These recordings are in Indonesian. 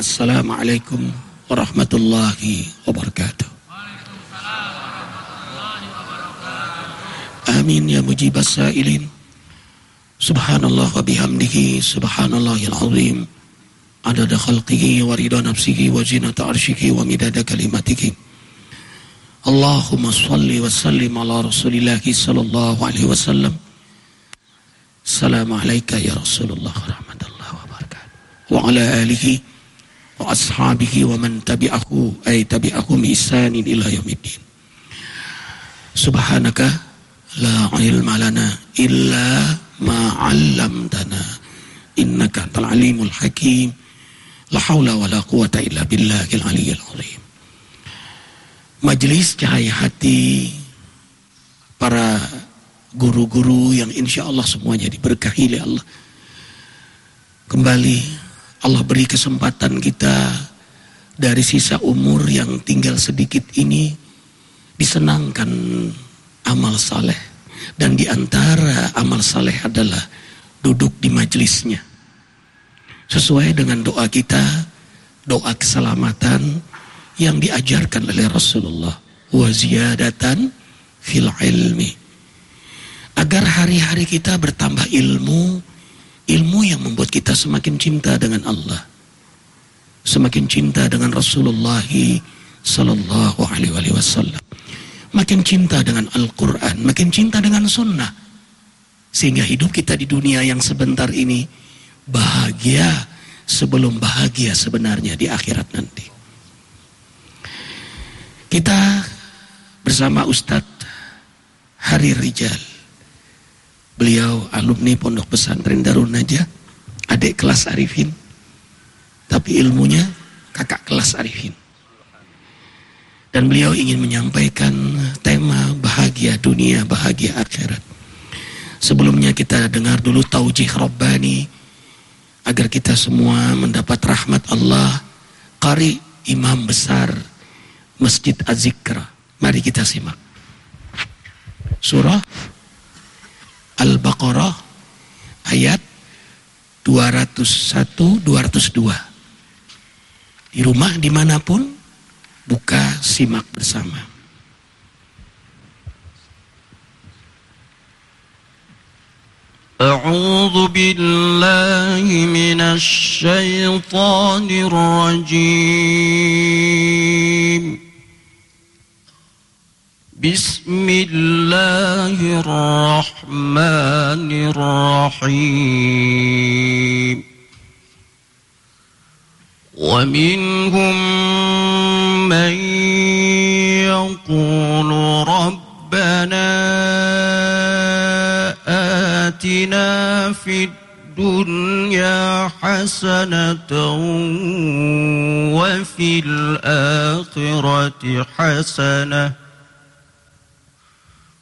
Assalamualaikum warahmatullahi wabarakatuh. Amin ya mujibas sailin. Subhanallah wa bihamdihi subhanallahil azim. Adada khalqihi wa ridha nafsihi wa zinata arshihi wa midada kalimatihi. Allahumma salli wa sallim ala rasulillahi sallallahu alaihi wasallam. Assalamualaikum ya Rasulullah warahmatullahi wabarakatuh. Wa ala alihi wa ashabihi wa man tabi'ahu ay tabi'ahum isanin ila yaumiddin. Subhanaka la ilma lana illa ma 'allamtana innaka antal alimul hakim. La haula wa la quwata illa billahil aliyyil azim. Majelis cahaya hati para guru-guru yang insya Allah semuanya diberkahi oleh Allah. Kembali Allah beri kesempatan kita dari sisa umur yang tinggal sedikit ini disenangkan amal saleh. Dan di antara amal saleh adalah duduk di majelisnya sesuai dengan doa kita doa keselamatan yang diajarkan oleh Rasulullah. Wa ziyadatan fil ilmi. Agar hari-hari kita bertambah ilmu, ilmu yang membuat kita semakin cinta dengan Allah, semakin cinta dengan Rasulullah Sallallahu Alaihi Wasallam, makin cinta dengan Al-Quran, makin cinta dengan Sunnah, sehingga hidup kita di dunia yang sebentar ini bahagia sebelum bahagia sebenarnya di akhirat nanti. Kita bersama Ustadz Hari Rijal Beliau alumni Pondok Pesantren Darun Najah, adik kelas Arifin. Tapi ilmunya kakak kelas Arifin. Dan beliau ingin menyampaikan tema bahagia dunia, bahagia akhirat. Sebelumnya kita dengar dulu taujih Rabbani agar kita semua mendapat rahmat Allah. Qari imam besar Masjid Az-Zikra. Mari kita simak. Surah Al-Baqarah ayat 201 202. Di rumah dimanapun buka simak bersama. أعوذ بالله من الشيطان الرجيم بسم الله الرحمن الرحيم. ومنهم من يقول ربنا آتنا في الدنيا حسنة وفي الآخرة حسنة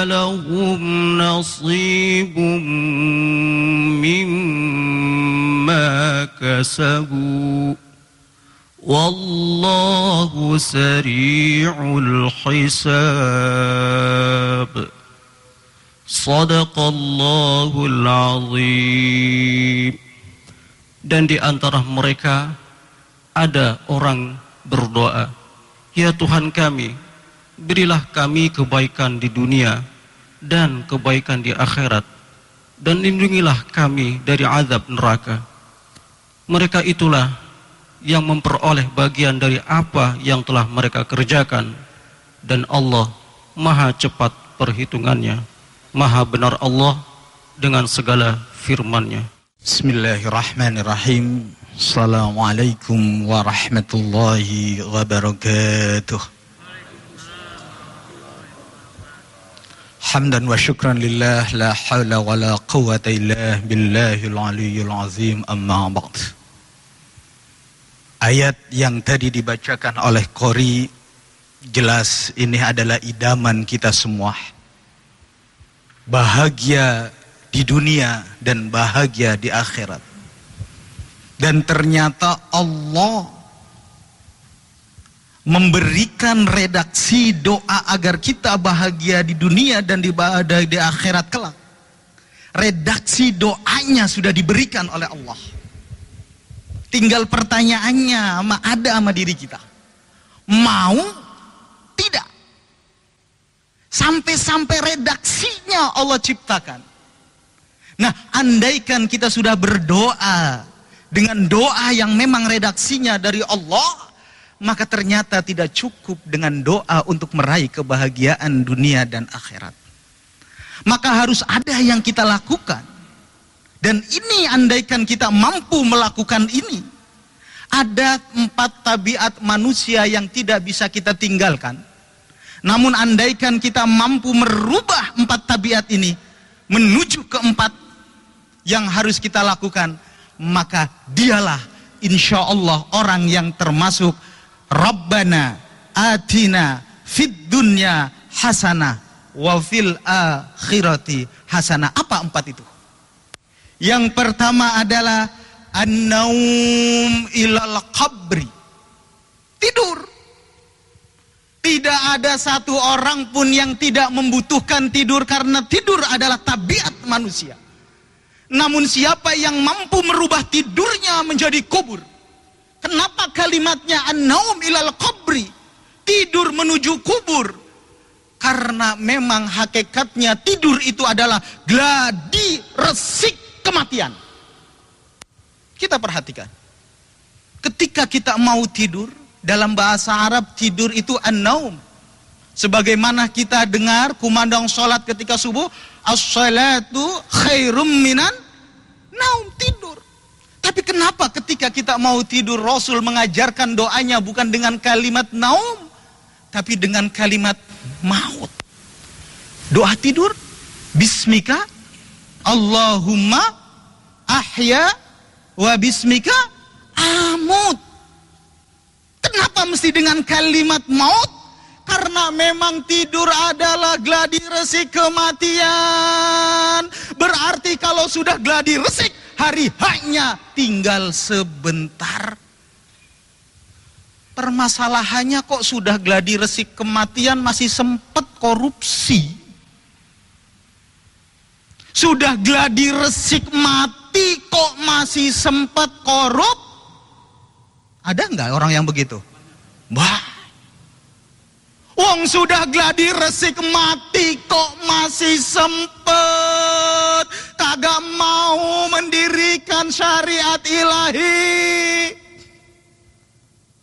لهم نصيب مما كسبوا والله سريع الحساب صدق الله العظيم dan di antara mereka ada orang berdoa ya Tuhan kami berilah kami kebaikan di dunia dan kebaikan di akhirat dan lindungilah kami dari azab neraka. Mereka itulah yang memperoleh bagian dari apa yang telah mereka kerjakan dan Allah maha cepat perhitungannya. Maha benar Allah dengan segala firman-Nya. Bismillahirrahmanirrahim. Assalamualaikum warahmatullahi wabarakatuh. Hamdan wa syukran lillah la hawla wa la quwata illa billahil aliyyil azim amma ba'd. Ayat yang tadi dibacakan oleh Qori jelas ini adalah idaman kita semua. Bahagia di dunia dan bahagia di akhirat. Dan ternyata Allah memberikan redaksi doa agar kita bahagia di dunia dan di, akhirat kelak. Redaksi doanya sudah diberikan oleh Allah. Tinggal pertanyaannya sama ada sama diri kita. Mau tidak. Sampai-sampai redaksinya Allah ciptakan. Nah, andaikan kita sudah berdoa dengan doa yang memang redaksinya dari Allah, maka ternyata tidak cukup dengan doa untuk meraih kebahagiaan dunia dan akhirat. Maka harus ada yang kita lakukan. Dan ini andaikan kita mampu melakukan ini, ada empat tabiat manusia yang tidak bisa kita tinggalkan. Namun andaikan kita mampu merubah empat tabiat ini menuju ke empat yang harus kita lakukan, maka dialah insya Allah orang yang termasuk Rabbana atina fid dunya hasanah wa fil akhirati hasanah. Apa empat itu? Yang pertama adalah An-naum ilal qabri. Tidur. Tidak ada satu orang pun yang tidak membutuhkan tidur karena tidur adalah tabiat manusia. Namun siapa yang mampu merubah tidurnya menjadi kubur? Kenapa kalimatnya an-naum ilal qabri? Tidur menuju kubur. Karena memang hakikatnya tidur itu adalah gladi resik kematian. Kita perhatikan. Ketika kita mau tidur, dalam bahasa Arab tidur itu an-naum. Sebagaimana kita dengar kumandang sholat ketika subuh, as-salatu khairum minan kenapa ketika kita mau tidur Rasul mengajarkan doanya bukan dengan kalimat naum, tapi dengan kalimat maut. Doa tidur, bismika Allahumma ahya wa bismika amut. Kenapa mesti dengan kalimat maut? Karena memang tidur adalah gladi resik kematian. Berarti kalau sudah gladi resik, hari hanya tinggal sebentar. Permasalahannya kok sudah gladi resik kematian masih sempat korupsi. Sudah gladi resik mati kok masih sempat korup? Ada nggak orang yang begitu? Wah, Wong sudah gladi resik mati kok masih sempet kagak mau mendirikan syariat ilahi.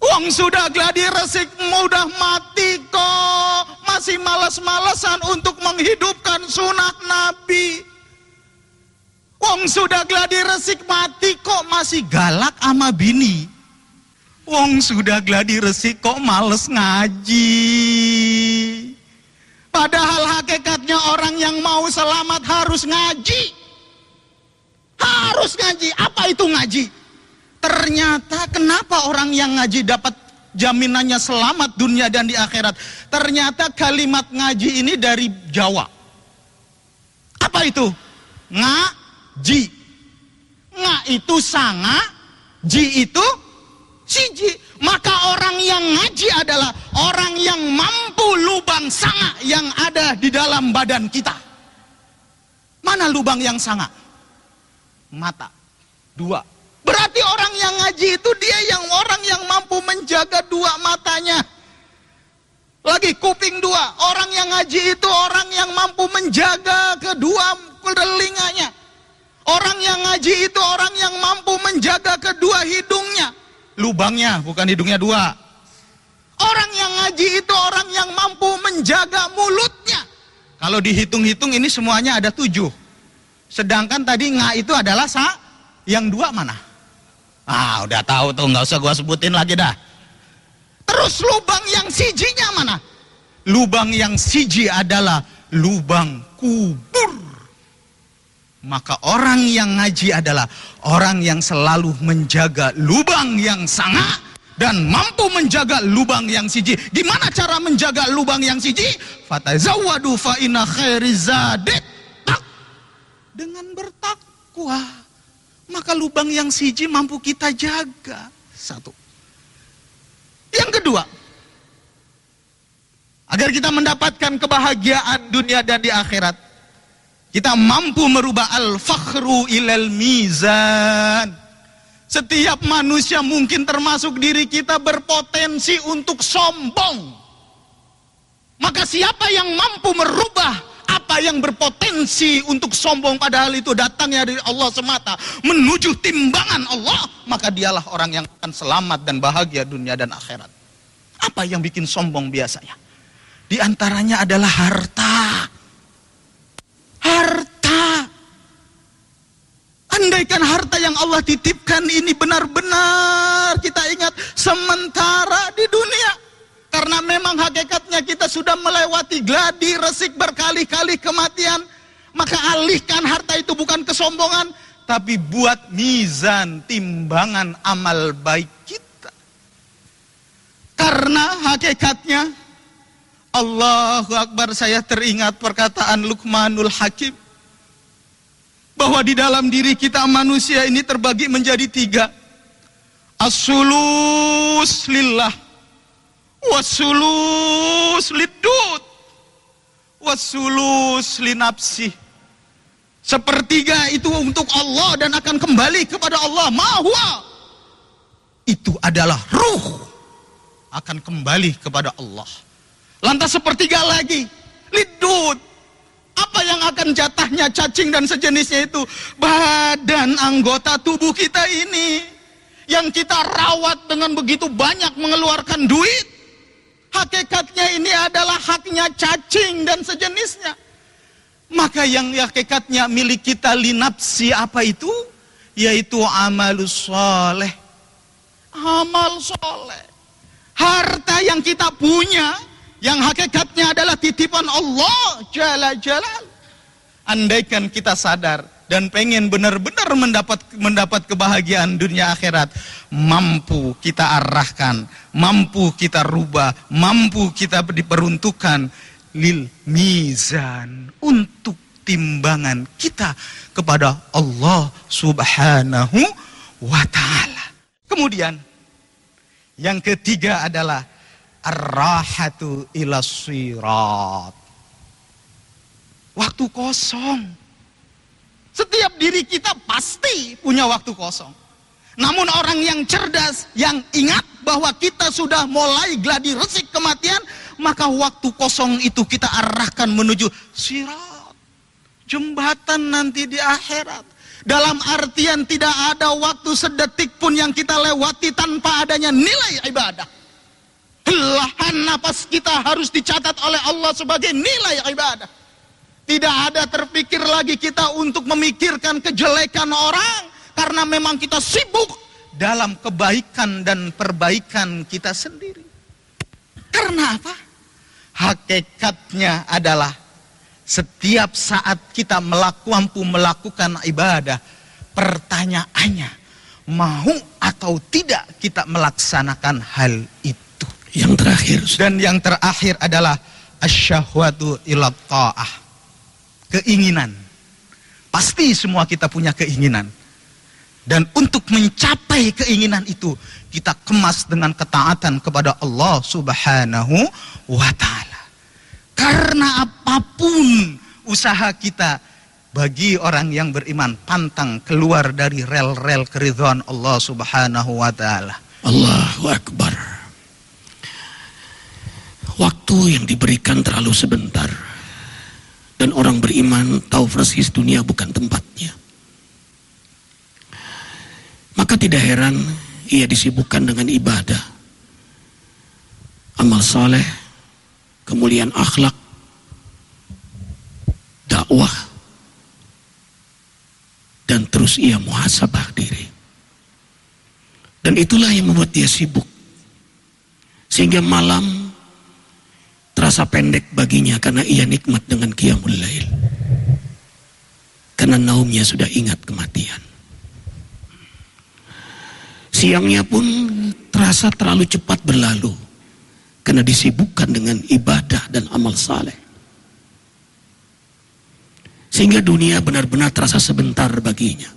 Wong sudah gladi resik mudah mati kok masih malas-malasan untuk menghidupkan sunat Nabi. Wong sudah gladi resik mati kok masih galak sama bini. Wong sudah gladi resik kok males ngaji. Padahal hakikatnya orang yang mau selamat harus ngaji. Harus ngaji. Apa itu ngaji? Ternyata kenapa orang yang ngaji dapat jaminannya selamat dunia dan di akhirat? Ternyata kalimat ngaji ini dari Jawa. Apa itu? Nga ji. Nga itu sanga, ji itu siji. Maka orang yang ngaji adalah orang yang mampu lubang sanga yang ada di dalam badan kita. Mana lubang yang sanga? Mata. Dua. Berarti orang yang ngaji itu dia yang orang yang mampu menjaga dua matanya. Lagi kuping dua. Orang yang ngaji itu orang yang mampu menjaga kedua telinganya. Orang yang ngaji itu orang yang mampu menjaga kedua hidungnya. Lubangnya, bukan hidungnya dua. Orang yang ngaji itu orang yang mampu menjaga mulutnya. Kalau dihitung-hitung ini semuanya ada tujuh. Sedangkan tadi nga itu adalah sa, yang dua mana? Ah, udah tahu tuh, nggak usah gua sebutin lagi dah. Terus lubang yang sijinya mana? Lubang yang siji adalah lubang kubur. Maka orang yang ngaji adalah orang yang selalu menjaga lubang yang sangat dan mampu menjaga lubang yang siji. Gimana cara menjaga lubang yang siji? Fatazawwadu fa inna khairizadit dengan bertakwa. Maka lubang yang siji mampu kita jaga. Satu. Yang kedua, agar kita mendapatkan kebahagiaan dunia dan di akhirat, kita mampu merubah al-fakhru ilal mizan. Setiap manusia mungkin termasuk diri kita berpotensi untuk sombong. Maka siapa yang mampu merubah apa yang berpotensi untuk sombong padahal itu datangnya dari Allah semata menuju timbangan Allah, maka dialah orang yang akan selamat dan bahagia dunia dan akhirat. Apa yang bikin sombong biasanya? Di antaranya adalah harta. Harta. Andaikan harta yang Allah titipkan ini benar-benar kita ingat sementara di dunia. Karena memang hakikatnya kita sudah melewati gladi resik berkali-kali kematian. Maka alihkan harta itu bukan kesombongan. Tapi buat mizan timbangan amal baik kita. Karena hakikatnya Allahu Akbar saya teringat perkataan Luqmanul Hakim bahwa di dalam diri kita manusia ini terbagi menjadi tiga. Asulus lillah, wasulus lidud, wasulus linapsi. Sepertiga itu untuk Allah dan akan kembali kepada Allah. Mahwa itu adalah ruh akan kembali kepada Allah. Lantas sepertiga lagi lidud apa yang akan jatahnya cacing dan sejenisnya itu? Badan anggota tubuh kita ini. Yang kita rawat dengan begitu banyak mengeluarkan duit. Hakikatnya ini adalah haknya cacing dan sejenisnya. Maka yang hakikatnya milik kita linapsi apa itu? Yaitu amalus soleh. Amal soleh. Harta yang kita punya yang hakikatnya adalah titipan Allah jala jalal. Andaikan kita sadar dan pengen benar-benar mendapat mendapat kebahagiaan dunia akhirat, mampu kita arahkan, mampu kita rubah, mampu kita diperuntukkan lil mizan untuk timbangan kita kepada Allah Subhanahu wa taala. Kemudian yang ketiga adalah Ar-rahatu ila sirat. Waktu kosong. Setiap diri kita pasti punya waktu kosong. Namun orang yang cerdas, yang ingat bahwa kita sudah mulai gladi resik kematian, maka waktu kosong itu kita arahkan menuju sirat. Jembatan nanti di akhirat. Dalam artian tidak ada waktu sedetik pun yang kita lewati tanpa adanya nilai ibadah. Helahan napas kita harus dicatat oleh Allah sebagai nilai ibadah. Tidak ada terpikir lagi kita untuk memikirkan kejelekan orang. Karena memang kita sibuk dalam kebaikan dan perbaikan kita sendiri. Karena apa? Hakikatnya adalah setiap saat kita melakukan, mampu melakukan ibadah, pertanyaannya, mau atau tidak kita melaksanakan hal itu? Yang terakhir. Dan yang terakhir adalah asyahwatu ila ta'ah. Keinginan. Pasti semua kita punya keinginan. Dan untuk mencapai keinginan itu, kita kemas dengan ketaatan kepada Allah Subhanahu wa taala. Karena apa pun usaha kita bagi orang yang beriman pantang keluar dari rel-rel keridhaan Allah Subhanahu wa taala. Allahu akbar. Waktu yang diberikan terlalu sebentar. Dan orang beriman tahu persis dunia bukan tempatnya. Maka tidak heran ia disibukkan dengan ibadah. Amal saleh, kemuliaan akhlak, dakwah, dan terus ia muhasabah diri. Dan itulah yang membuat dia sibuk. Sehingga malam terasa pendek baginya karena ia nikmat dengan qiyamul lail. Karena naumnya sudah ingat kematian. Siangnya pun terasa terlalu cepat berlalu karena disibukkan dengan ibadah dan amal saleh. Sehingga dunia benar-benar terasa sebentar baginya.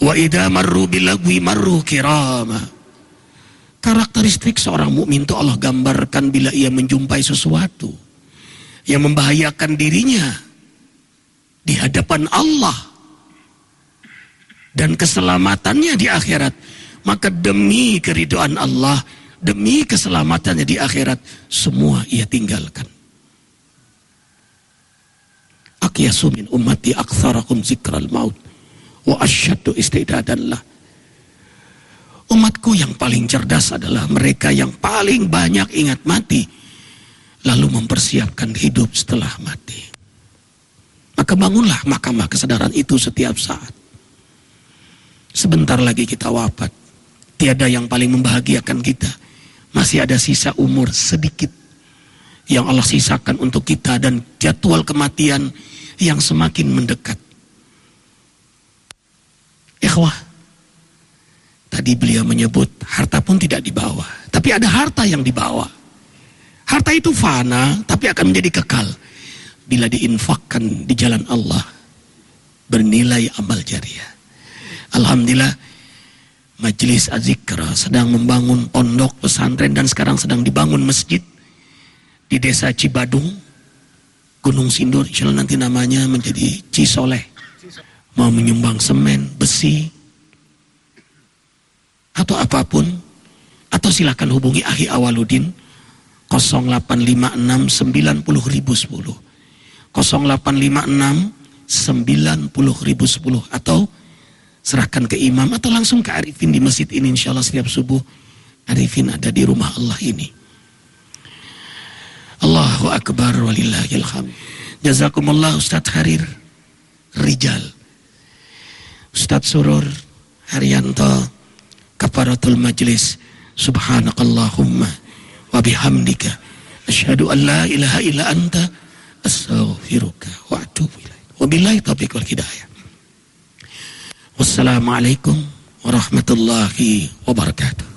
Wa idza marru bilagwi marru kirama. Karakteristik seorang mukmin itu Allah gambarkan bila ia menjumpai sesuatu. Yang membahayakan dirinya di hadapan Allah. Dan keselamatannya di akhirat. Maka demi keridoan Allah demi keselamatannya di akhirat semua ia tinggalkan. Akyasu min ummati aktsarakum zikral maut wa asyaddu istidadan lah umatku yang paling cerdas adalah mereka yang paling banyak ingat mati lalu mempersiapkan hidup setelah mati. Maka bangunlah mahkamah kesadaran itu setiap saat. Sebentar lagi kita wafat. Tiada yang paling membahagiakan kita. Masih ada sisa umur sedikit yang Allah sisakan untuk kita dan jadwal kematian yang semakin mendekat. Ikhwah, tadi beliau menyebut harta pun tidak dibawa, tapi ada harta yang dibawa. Harta itu fana, tapi akan menjadi kekal bila diinfakkan di jalan Allah bernilai amal jariah. Alhamdulillah Majelis Azikra sedang membangun pondok pesantren dan sekarang sedang dibangun masjid di desa Cibadung Gunung Sindur insya Allah nanti namanya menjadi Cisoleh mau menyumbang semen, besi atau apa pun atau silakan hubungi Ahi Awaludin 0856 90 ribu 10 0856 90 ribu 10 atau serahkan ke imam atau langsung ke Arifin di masjid ini insya Allah setiap subuh. Arifin ada di rumah Allah ini. Allahu Akbar walillahil hamd. Jazakumullah Ustadz Harir Rijal. Ustadz Surur Haryanto Kafaratul Majlis Subhanakallahumma wa bihamdika asyhadu an la ilaha illa anta astaghfiruka wa atubu ilaik. Wabillahi taufiq wal hidayah. Wassalamualaikum warahmatullahi wabarakatuh.